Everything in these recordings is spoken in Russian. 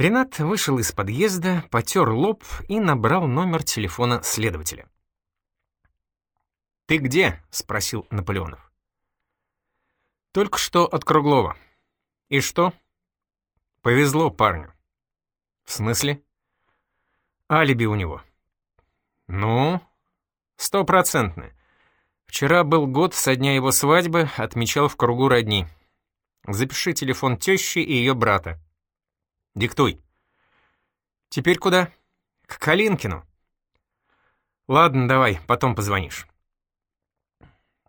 Ренат вышел из подъезда, потер лоб и набрал номер телефона следователя. «Ты где?» — спросил Наполеонов. «Только что от Круглова». «И что?» «Повезло парню». «В смысле?» «Алиби у него». «Ну?» «Стопроцентное. Вчера был год со дня его свадьбы, отмечал в кругу родни. Запиши телефон тещи и ее брата. Диктуй. Теперь куда? К Калинкину. Ладно, давай, потом позвонишь.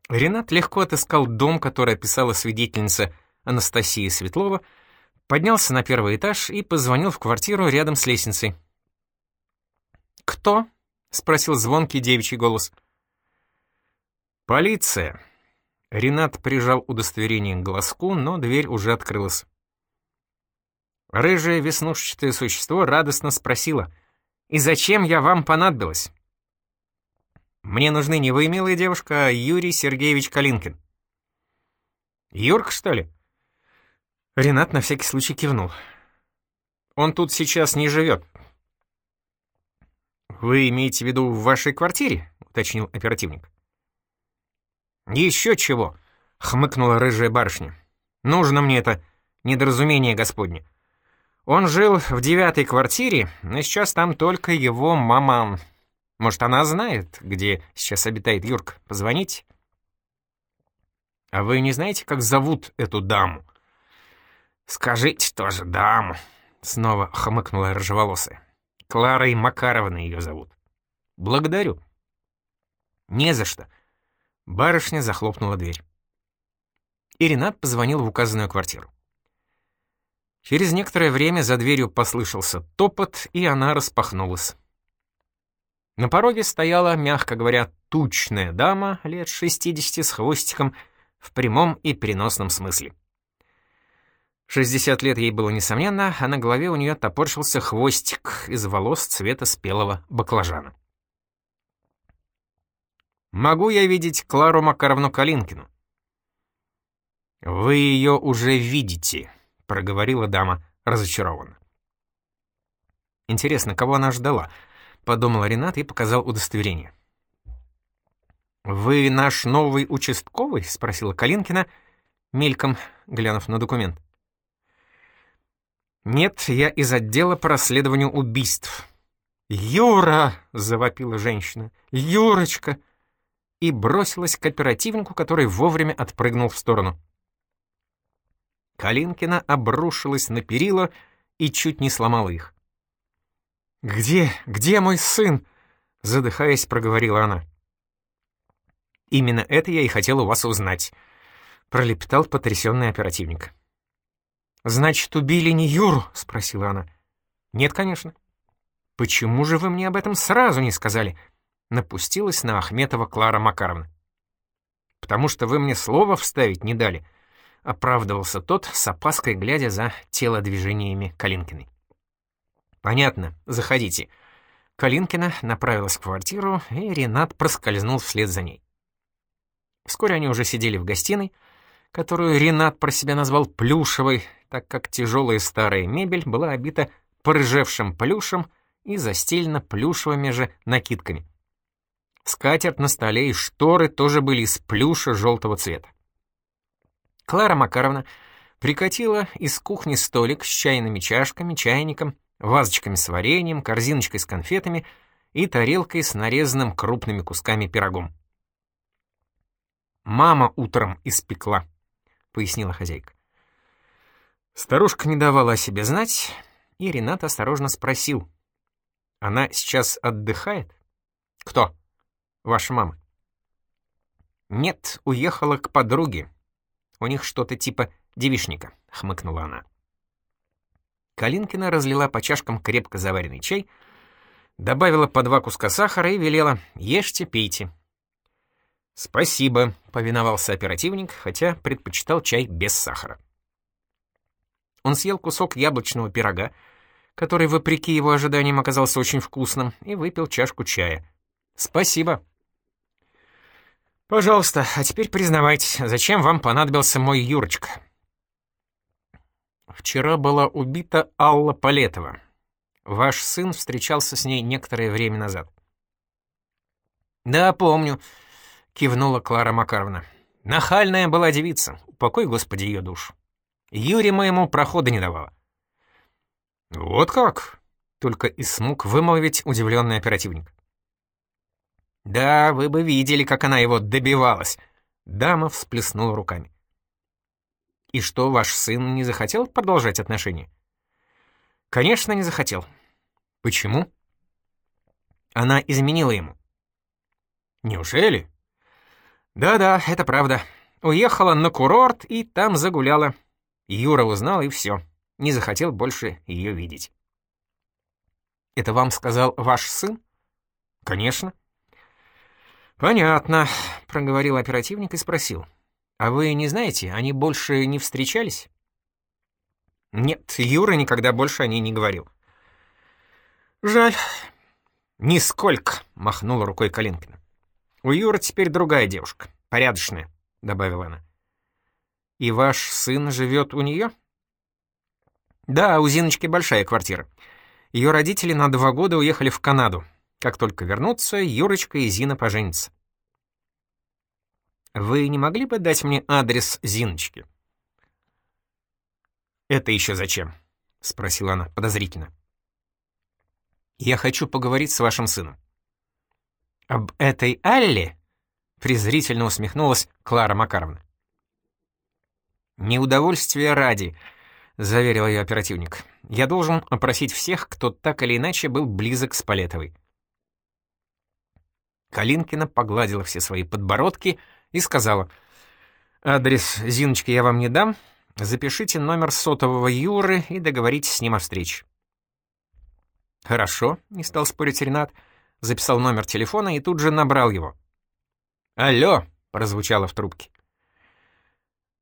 Ренат легко отыскал дом, который описала свидетельница Анастасия Светлова, поднялся на первый этаж и позвонил в квартиру рядом с лестницей. «Кто?» — спросил звонкий девичий голос. «Полиция!» Ренат прижал удостоверение к глазку, но дверь уже открылась. Рыжее веснушчатое существо радостно спросило, «И зачем я вам понадобилась?» «Мне нужны не вы, милая девушка, а Юрий Сергеевич Калинкин». «Юрк, что ли?» Ренат на всякий случай кивнул. «Он тут сейчас не живет». «Вы имеете в виду в вашей квартире?» — уточнил оперативник. «Еще чего!» — хмыкнула рыжая барышня. «Нужно мне это недоразумение господне. Он жил в девятой квартире, но сейчас там только его мама. Может, она знает, где сейчас обитает Юрк? Позвонить? А вы не знаете, как зовут эту даму? Скажите тоже даму. Снова хмыкнула рыжеволосая. Кларой Макаровной ее зовут. Благодарю. Не за что. Барышня захлопнула дверь. И Ренат позвонил в указанную квартиру. Через некоторое время за дверью послышался топот, и она распахнулась. На пороге стояла, мягко говоря, тучная дама лет 60 с хвостиком в прямом и переносном смысле. 60 лет ей было несомненно, а на голове у нее топорщился хвостик из волос цвета спелого баклажана. «Могу я видеть Клару Макаровну Калинкину?» «Вы ее уже видите», проговорила дама разочарованно. «Интересно, кого она ждала?» — подумал Ренат и показал удостоверение. «Вы наш новый участковый?» — спросила Калинкина, мельком глянув на документ. «Нет, я из отдела по расследованию убийств». «Юра!» — завопила женщина. «Юрочка!» И бросилась к оперативнику, который вовремя отпрыгнул в сторону. Калинкина обрушилась на перила и чуть не сломала их. «Где, где мой сын?» — задыхаясь, проговорила она. «Именно это я и хотел у вас узнать», — пролепетал потрясенный оперативник. «Значит, убили не Юру?» — спросила она. «Нет, конечно». «Почему же вы мне об этом сразу не сказали?» — напустилась на Ахметова Клара Макаровна. «Потому что вы мне слова вставить не дали», — оправдывался тот, с опаской глядя за телодвижениями Калинкиной. «Понятно, заходите». Калинкина направилась в квартиру, и Ренат проскользнул вслед за ней. Вскоре они уже сидели в гостиной, которую Ренат про себя назвал плюшевой, так как тяжелая старая мебель была обита порыжевшим плюшем и застелена плюшевыми же накидками. Скатерть на столе и шторы тоже были из плюша желтого цвета. Клара Макаровна прикатила из кухни столик с чайными чашками, чайником, вазочками с вареньем, корзиночкой с конфетами и тарелкой с нарезанным крупными кусками пирогом. «Мама утром испекла», — пояснила хозяйка. Старушка не давала о себе знать, и Ренат осторожно спросил. «Она сейчас отдыхает?» «Кто?» «Ваша мама». «Нет, уехала к подруге. У них что-то типа девишника», — хмыкнула она. Калинкина разлила по чашкам крепко заваренный чай, добавила по два куска сахара и велела «Ешьте, пейте». «Спасибо», — повиновался оперативник, хотя предпочитал чай без сахара. Он съел кусок яблочного пирога, который, вопреки его ожиданиям, оказался очень вкусным, и выпил чашку чая. «Спасибо», «Пожалуйста, а теперь признавайтесь, зачем вам понадобился мой Юрочка?» Вчера была убита Алла Полетова. Ваш сын встречался с ней некоторое время назад. «Да, помню», — кивнула Клара Макаровна. «Нахальная была девица, упокой, Господи, ее душу. Юре моему прохода не давала». «Вот как?» — только и смог вымолвить удивленный оперативник. «Да, вы бы видели, как она его добивалась», — дама всплеснула руками. «И что, ваш сын не захотел продолжать отношения?» «Конечно, не захотел». «Почему?» «Она изменила ему». «Неужели?» «Да-да, это правда. Уехала на курорт и там загуляла. Юра узнал, и все. Не захотел больше ее видеть». «Это вам сказал ваш сын?» «Конечно». «Понятно», — проговорил оперативник и спросил. «А вы не знаете, они больше не встречались?» «Нет, Юра никогда больше о ней не говорил». «Жаль». «Нисколько», — махнула рукой Калинкина. «У Юры теперь другая девушка, порядочная», — добавила она. «И ваш сын живет у нее?» «Да, у Зиночки большая квартира. Ее родители на два года уехали в Канаду. Как только вернутся, Юрочка и Зина поженятся. Вы не могли бы дать мне адрес Зиночки? Это еще зачем? Спросила она подозрительно. Я хочу поговорить с вашим сыном. Об этой Алле? Презрительно усмехнулась Клара Макаровна. «Неудовольствие ради», — заверил ее оперативник. «Я должен опросить всех, кто так или иначе был близок с Палетовой. Калинкина погладила все свои подбородки и сказала, «Адрес Зиночки я вам не дам, запишите номер сотового Юры и договоритесь с ним о встрече». «Хорошо», — не стал спорить Ренат, записал номер телефона и тут же набрал его. «Алло», — прозвучало в трубке.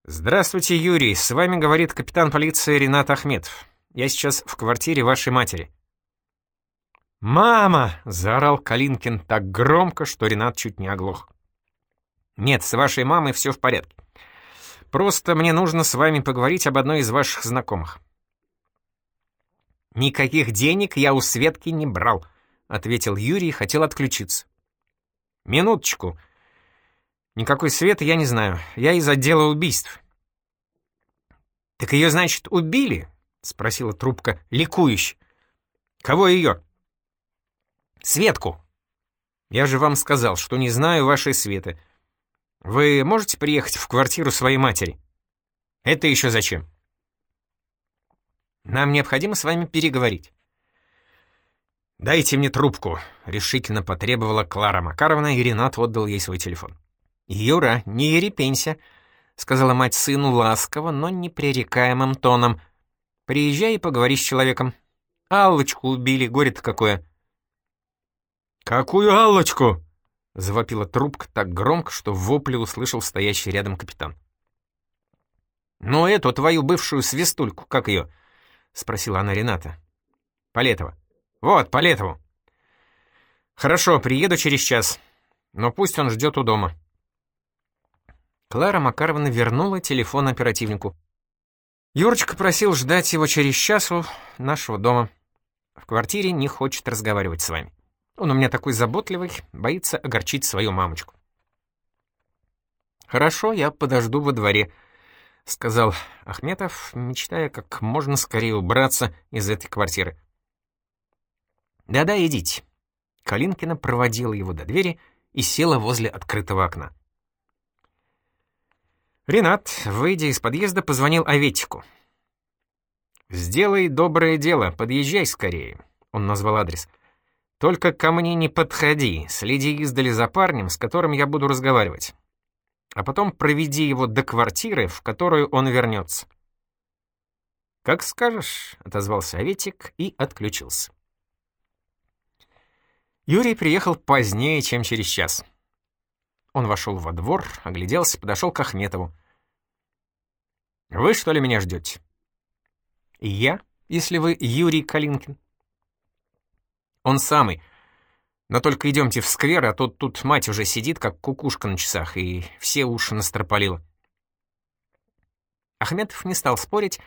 «Здравствуйте, Юрий, с вами говорит капитан полиции Ренат Ахметов. Я сейчас в квартире вашей матери». «Мама!» — заорал Калинкин так громко, что Ренат чуть не оглох. «Нет, с вашей мамой все в порядке. Просто мне нужно с вами поговорить об одной из ваших знакомых». «Никаких денег я у Светки не брал», — ответил Юрий и хотел отключиться. «Минуточку. Никакой Светы я не знаю. Я из отдела убийств». «Так ее, значит, убили?» — спросила трубка ликующе. «Кого ее?» Светку!» «Я же вам сказал, что не знаю вашей Светы. Вы можете приехать в квартиру своей матери?» «Это еще зачем?» «Нам необходимо с вами переговорить». «Дайте мне трубку», — решительно потребовала Клара Макаровна, и Ренат отдал ей свой телефон. «Юра, не ерепенься», — сказала мать сыну ласково, но непререкаемым тоном. «Приезжай и поговори с человеком. Аллочку убили, горе-то какое». «Какую Аллочку?» — завопила трубка так громко, что в вопле услышал стоящий рядом капитан. «Ну, эту твою бывшую свистульку, как ее?» — спросила она Рената. «Полетова». «Вот, Полетову». «Хорошо, приеду через час, но пусть он ждет у дома». Клара Макаровна вернула телефон оперативнику. Юрочка просил ждать его через час у нашего дома. В квартире не хочет разговаривать с вами. Он у меня такой заботливый, боится огорчить свою мамочку. «Хорошо, я подожду во дворе», — сказал Ахметов, мечтая как можно скорее убраться из этой квартиры. «Да-да, идите». Калинкина проводила его до двери и села возле открытого окна. Ренат, выйдя из подъезда, позвонил Аветику. «Сделай доброе дело, подъезжай скорее», — он назвал адрес. Только ко мне не подходи, следи издали за парнем, с которым я буду разговаривать. А потом проведи его до квартиры, в которую он вернется. «Как скажешь», — отозвался Аветик и отключился. Юрий приехал позднее, чем через час. Он вошел во двор, огляделся, подошел к Ахметову. «Вы, что ли, меня ждете?» «Я, если вы Юрий Калинкин». Он самый. Но только идемте в сквер, а то тут мать уже сидит, как кукушка на часах, и все уши настропалила. Ахметов не стал спорить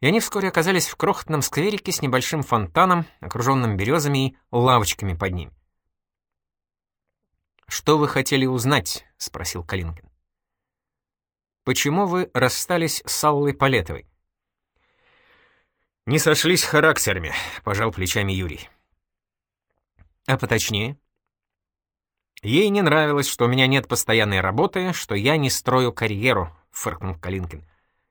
и они вскоре оказались в крохотном скверике с небольшим фонтаном, окруженным березами и лавочками под ним. «Что вы хотели узнать?» — спросил Калинкин. «Почему вы расстались с Аллой Палетовой?» «Не сошлись характерами», — пожал плечами Юрий. «А поточнее?» «Ей не нравилось, что у меня нет постоянной работы, что я не строю карьеру», — фыркнул Калинкин.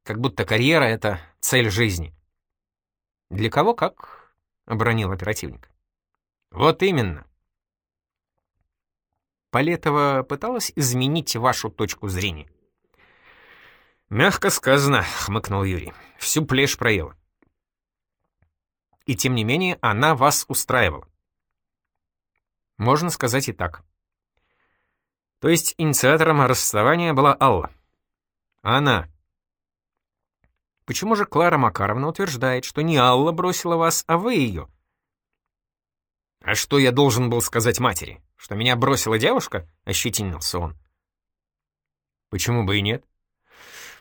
«Как будто карьера — это цель жизни». «Для кого как?» — обронил оперативник. «Вот именно». Палетова пыталась изменить вашу точку зрения. «Мягко сказано», — хмыкнул Юрий. «Всю плешь проела». И тем не менее она вас устраивала. Можно сказать и так. То есть инициатором расставания была Алла. Она. Почему же Клара Макаровна утверждает, что не Алла бросила вас, а вы ее? А что я должен был сказать матери? Что меня бросила девушка? Ощетинился он. Почему бы и нет?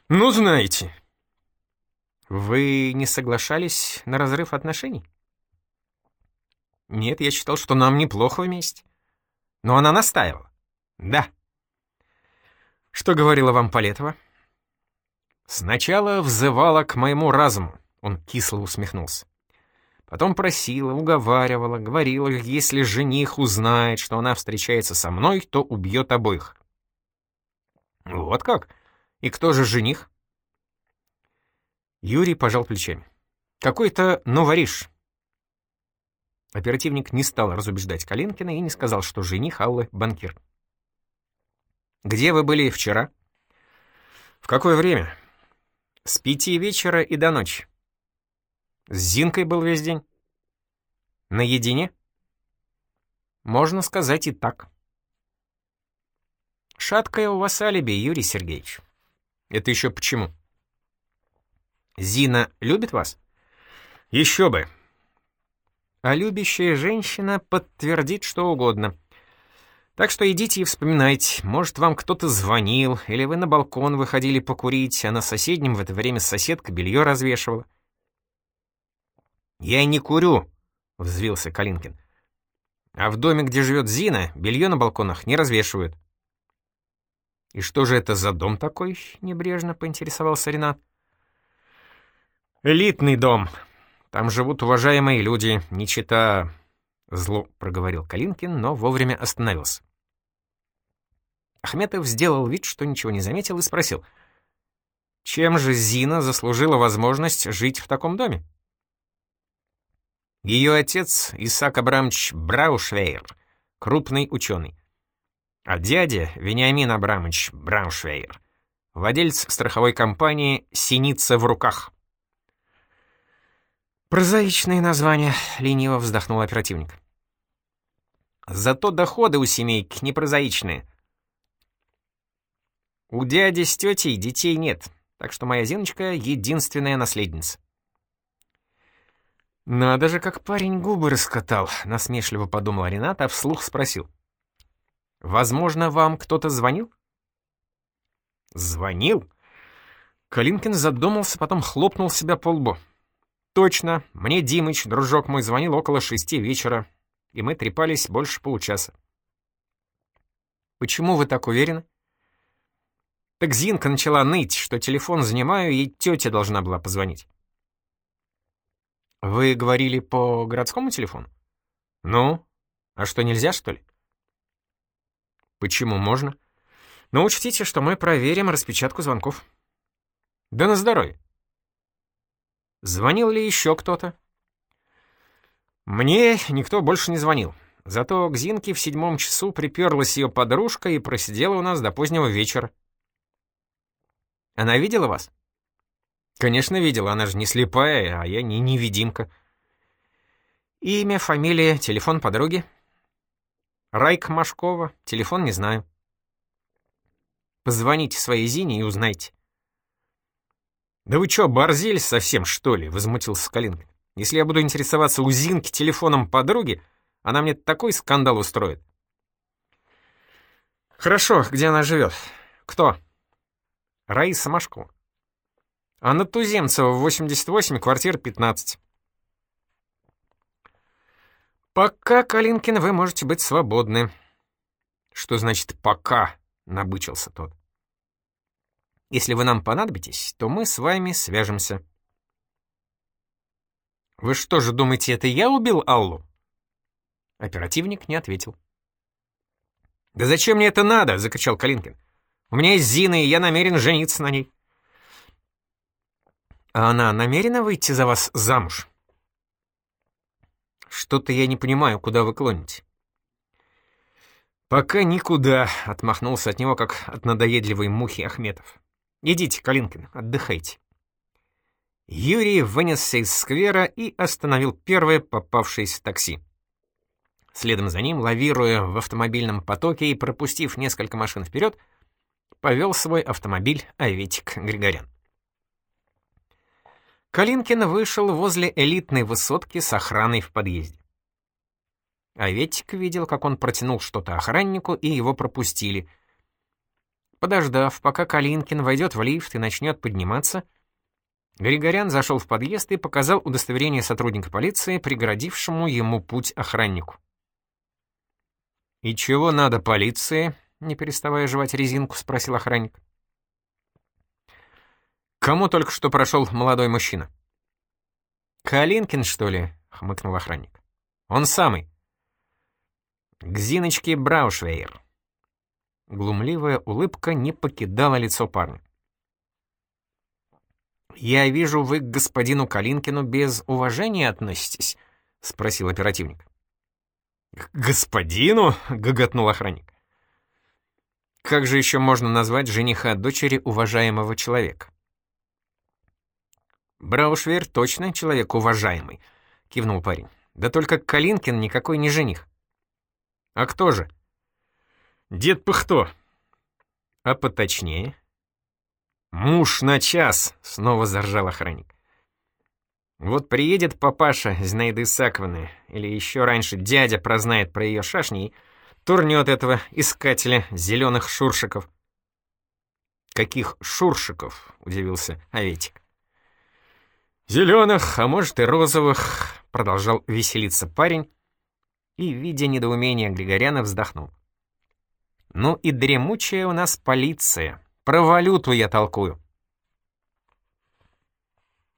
Ну, знаете. Вы не соглашались на разрыв отношений? Нет, я считал, что нам неплохо вместе. Но она настаивала. Да. Что говорила вам Полетова? Сначала взывала к моему разуму, он кисло усмехнулся. Потом просила, уговаривала, говорила, если жених узнает, что она встречается со мной, то убьет обоих. Вот как? И кто же жених? Юрий пожал плечами. Какой-то новориш. Оперативник не стал разубеждать Калинкина и не сказал, что жених Аллы — банкир. «Где вы были вчера?» «В какое время?» «С пяти вечера и до ночи». «С Зинкой был весь день?» «Наедине?» «Можно сказать и так». «Шаткое у вас алиби, Юрий Сергеевич». «Это еще почему?» «Зина любит вас?» «Еще бы!» А любящая женщина подтвердит что угодно. Так что идите и вспоминайте, может, вам кто-то звонил, или вы на балкон выходили покурить, а на соседнем в это время соседка белье развешивала. «Я не курю», — взвился Калинкин. «А в доме, где живет Зина, белье на балконах не развешивают». «И что же это за дом такой?» — небрежно поинтересовался Ренат. «Элитный дом. Там живут уважаемые люди, не чита...» Зло проговорил Калинкин, но вовремя остановился. Ахметов сделал вид, что ничего не заметил, и спросил. «Чем же Зина заслужила возможность жить в таком доме?» Ее отец Исаак Абрамович Браушвейер, крупный ученый. А дядя Вениамин Абрамович Браушвейер, владелец страховой компании «Синица в руках». «Прозаичные названия», — лениво вздохнул оперативник. «Зато доходы у семейки непрозаичные. У дяди с тетей детей нет, так что моя Зиночка — единственная наследница». «Надо же, как парень губы раскатал», — насмешливо подумал Ренат, а вслух спросил. «Возможно, вам кто-то звонил?» «Звонил?» Калинкин задумался, потом хлопнул себя по лбу. «Точно, мне Димыч, дружок мой, звонил около шести вечера, и мы трепались больше получаса». «Почему вы так уверены?» «Так Зинка начала ныть, что телефон занимаю, и тетя должна была позвонить». «Вы говорили по городскому телефону?» «Ну? А что, нельзя, что ли?» «Почему можно?» «Ну, учтите, что мы проверим распечатку звонков». «Да на здоровье». Звонил ли еще кто-то? Мне никто больше не звонил. Зато к Зинке в седьмом часу приперлась ее подружка и просидела у нас до позднего вечера. Она видела вас? Конечно, видела, она же не слепая, а я не невидимка. Имя, фамилия, телефон подруги? Райка Машкова, телефон не знаю. Позвоните своей Зине и узнайте. «Да вы чё, борзель совсем, что ли?» — возмутился Калинкин. «Если я буду интересоваться у Зинки телефоном подруги, она мне такой скандал устроит». «Хорошо, где она живет? Кто?» «Раиса Машкова». А на Туземцева, 88, квартира 15. «Пока, Калинкин, вы можете быть свободны». «Что значит «пока»?» — набычился тот. «Если вы нам понадобитесь, то мы с вами свяжемся». «Вы что же думаете, это я убил Аллу?» Оперативник не ответил. «Да зачем мне это надо?» — закричал Калинкин. «У меня есть Зина, и я намерен жениться на ней». «А она намерена выйти за вас замуж?» Что-то я не понимаю, куда вы клоните. «Пока никуда», — отмахнулся от него, как от надоедливой мухи Ахметов. «Идите, Калинкин, отдыхайте». Юрий вынесся из сквера и остановил первое попавшееся такси. Следом за ним, лавируя в автомобильном потоке и пропустив несколько машин вперед, повел свой автомобиль Аветик Григорян. Калинкин вышел возле элитной высотки с охраной в подъезде. Аветик видел, как он протянул что-то охраннику, и его пропустили. Подождав, пока Калинкин войдет в лифт и начнет подниматься, Григорян зашел в подъезд и показал удостоверение сотрудника полиции, преградившему ему путь охраннику. «И чего надо полиции?» — не переставая жевать резинку, спросил охранник. «Кому только что прошел молодой мужчина?» «Калинкин, что ли?» — хмыкнул охранник. «Он самый». «К Зиночке Браушвейер». Глумливая улыбка не покидала лицо парня. «Я вижу, вы к господину Калинкину без уважения относитесь?» — спросил оперативник. «К господину?» — гоготнул охранник. «Как же еще можно назвать жениха дочери уважаемого человека?» «Браушвейр точно человек уважаемый», — кивнул парень. «Да только Калинкин никакой не жених». «А кто же?» «Дед Пыхто». «А поточнее?» «Муж на час», — снова заржал охранник. «Вот приедет папаша Зинаиды Исаковны, или еще раньше дядя прознает про ее шашни и турнет этого искателя зеленых шуршиков». «Каких шуршиков?» — удивился Аветик. «Зеленых, а может и розовых», — продолжал веселиться парень, и, видя недоумение Григоряна, вздохнул. «Ну и дремучая у нас полиция. Про валюту я толкую».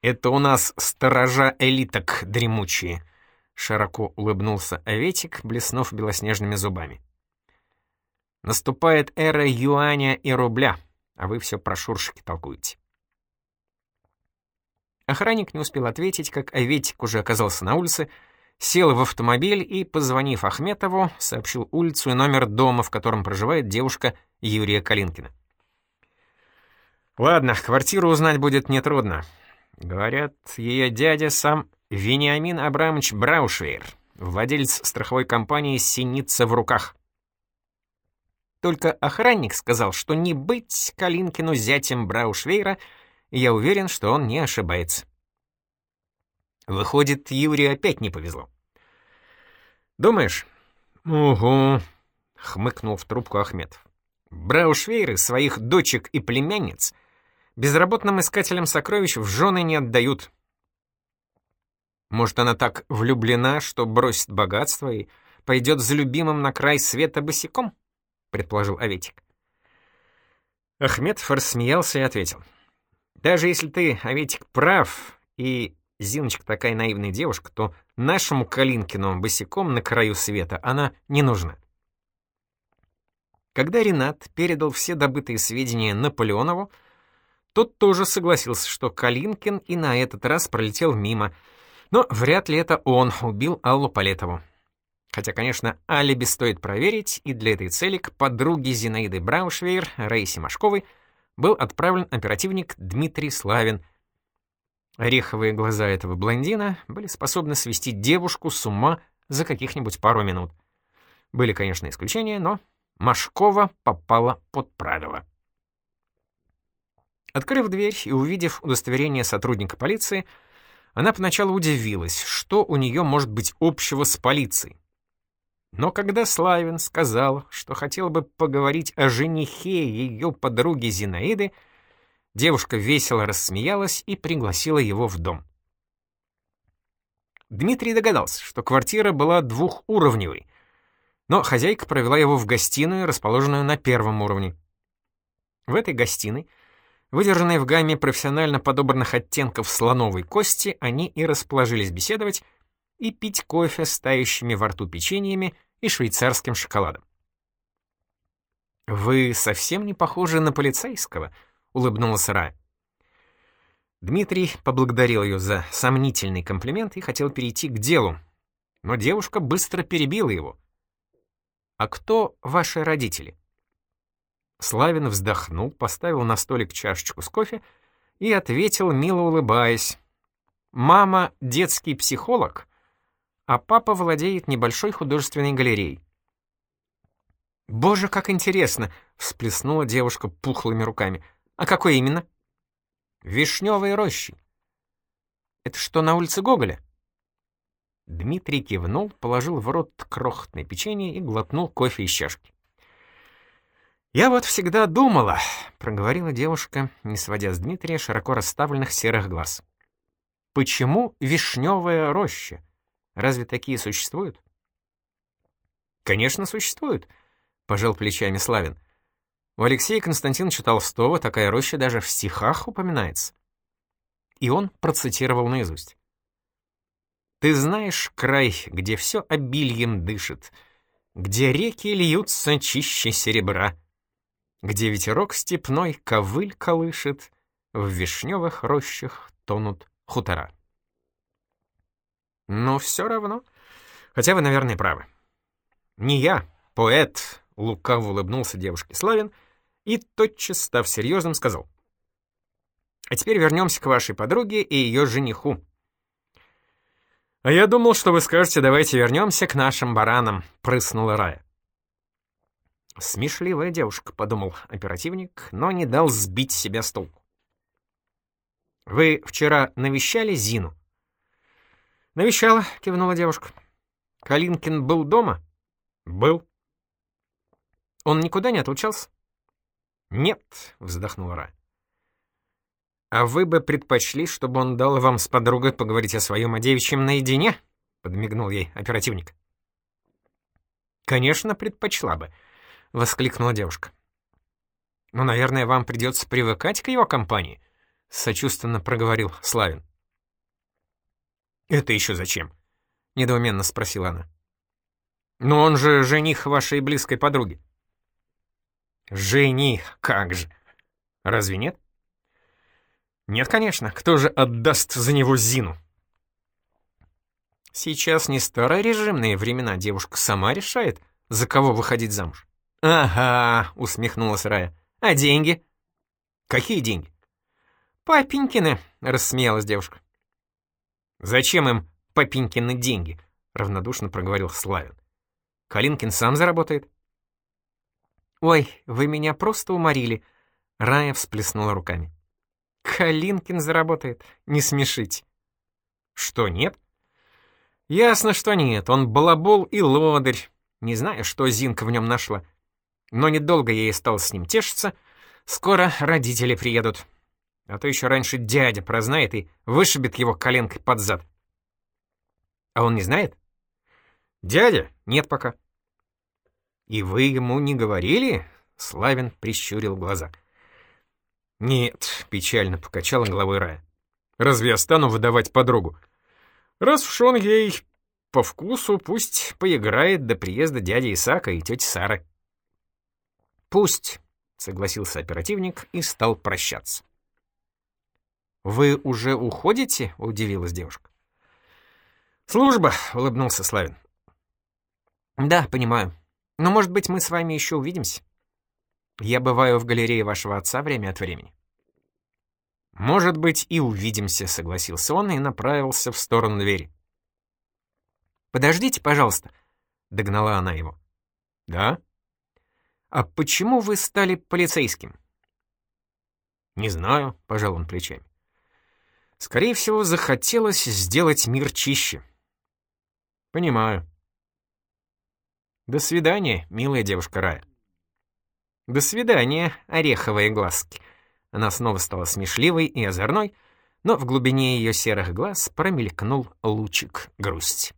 «Это у нас сторожа элиток дремучие», — широко улыбнулся Аветик, блеснув белоснежными зубами. «Наступает эра юаня и рубля, а вы все про шуршики толкуете». Охранник не успел ответить, как Аветик уже оказался на улице, сел в автомобиль и, позвонив Ахметову, сообщил улицу и номер дома, в котором проживает девушка Юрия Калинкина. «Ладно, квартиру узнать будет нетрудно. Говорят, ее дядя сам Вениамин Абрамович Браушвейр, владелец страховой компании «Синица в руках». Только охранник сказал, что не быть Калинкину зятем Браушвейра — я уверен, что он не ошибается. Выходит, Юрию опять не повезло. «Думаешь?» «Угу», — хмыкнул в трубку Ахметов. «Браушвейры своих дочек и племянниц безработным искателям сокровищ в жены не отдают». «Может, она так влюблена, что бросит богатство и пойдет за любимым на край света босиком?» — предположил Аветик. Ахметов рассмеялся и ответил. — даже если ты, Аветик, прав, и Зиночка такая наивная девушка, то нашему Калинкину босиком на краю света она не нужна. Когда Ренат передал все добытые сведения Наполеонову, тот тоже согласился, что Калинкин и на этот раз пролетел мимо, но вряд ли это он убил Аллу Палетову. Хотя, конечно, алиби стоит проверить, и для этой цели к подруге Зинаиды Браушвейр, Рейсе Машковой, был отправлен оперативник Дмитрий Славин. Ореховые глаза этого блондина были способны свести девушку с ума за каких-нибудь пару минут. Были, конечно, исключения, но Машкова попала под правила. Открыв дверь и увидев удостоверение сотрудника полиции, она поначалу удивилась, что у нее может быть общего с полицией. Но когда Славин сказал, что хотел бы поговорить о женихе ее подруги Зинаиды, Девушка весело рассмеялась и пригласила его в дом. Дмитрий догадался, что квартира была двухуровневой, но хозяйка провела его в гостиную, расположенную на первом уровне. В этой гостиной, выдержанной в гамме профессионально подобранных оттенков слоновой кости, они и расположились беседовать и пить кофе с тающими во рту печеньями и швейцарским шоколадом. «Вы совсем не похожи на полицейского», улыбнулась Ра. Дмитрий поблагодарил ее за сомнительный комплимент и хотел перейти к делу, но девушка быстро перебила его. «А кто ваши родители?» Славин вздохнул, поставил на столик чашечку с кофе и ответил, мило улыбаясь. «Мама — детский психолог, а папа владеет небольшой художественной галереей». «Боже, как интересно!» — всплеснула девушка пухлыми руками — «А какой именно?» «Вишневые рощи». «Это что, на улице Гоголя?» Дмитрий кивнул, положил в рот крохотное печенье и глотнул кофе из чашки. «Я вот всегда думала», — проговорила девушка, не сводя с Дмитрия широко расставленных серых глаз. «Почему вишневая роща? Разве такие существуют?» «Конечно, существуют», — пожал плечами Славин. У Алексея Константиновича Толстого такая роща даже в стихах упоминается. И он процитировал наизусть. «Ты знаешь край, где все обильем дышит, где реки льются чище серебра, где ветерок степной ковыль колышет, в вишневых рощах тонут хутора». Но все равно, хотя вы, наверное, правы. Не я, поэт, лукаво улыбнулся девушке Славин — и, тотчас став серьезным, сказал. «А теперь вернемся к вашей подруге и ее жениху». «А я думал, что вы скажете, давайте вернемся к нашим баранам», — прыснула Рая. «Смешливая девушка», — подумал оперативник, но не дал сбить себя с толку. «Вы вчера навещали Зину?» «Навещала», — кивнула девушка. «Калинкин был дома?» «Был». «Он никуда не отлучался?» «Нет», — вздохнула Ра. «А вы бы предпочли, чтобы он дал вам с подругой поговорить о своем о девичьем наедине?» — подмигнул ей оперативник. «Конечно, предпочла бы», — воскликнула девушка. «Но, наверное, вам придется привыкать к его компании», — сочувственно проговорил Славин. «Это еще зачем?» — недоуменно спросила она. «Но он же жених вашей близкой подруги». Жених, как же. Разве нет? Нет, конечно, кто же отдаст за него Зину? Сейчас не старорежимные времена, девушка сама решает, за кого выходить замуж. Ага, усмехнулась Рая. А деньги? Какие деньги? Папенькины, рассмеялась девушка. Зачем им папенькины деньги? Равнодушно проговорил Славин. Калинкин сам заработает. «Ой, вы меня просто уморили!» Рая всплеснула руками. «Калинкин заработает, не смешите!» «Что, нет?» «Ясно, что нет. Он балабол и лодырь. Не знаю, что Зинка в нем нашла. Но недолго я ей стал с ним тешиться. Скоро родители приедут. А то еще раньше дядя прознает и вышибет его коленкой под зад». «А он не знает?» «Дядя? Нет пока». «И вы ему не говорили?» — Славин прищурил глаза. «Нет», — печально покачала головой Рая. «Разве я стану выдавать подругу? Раз уж он ей по вкусу, пусть поиграет до приезда дяди Исака и тети Сары». «Пусть», — согласился оперативник и стал прощаться. «Вы уже уходите?» — удивилась девушка. «Служба», — улыбнулся Славин. «Да, понимаю. Но, может быть, мы с вами еще увидимся? Я бываю в галерее вашего отца время от времени». «Может быть, и увидимся», — согласился он и направился в сторону двери. «Подождите, пожалуйста», — догнала она его. «Да?» «А почему вы стали полицейским?» «Не знаю», — пожал он плечами. «Скорее всего, захотелось сделать мир чище». «Понимаю», до свидания, милая девушка Рая. До свидания, ореховые глазки. Она снова стала смешливой и озорной, но в глубине ее серых глаз промелькнул лучик грусти.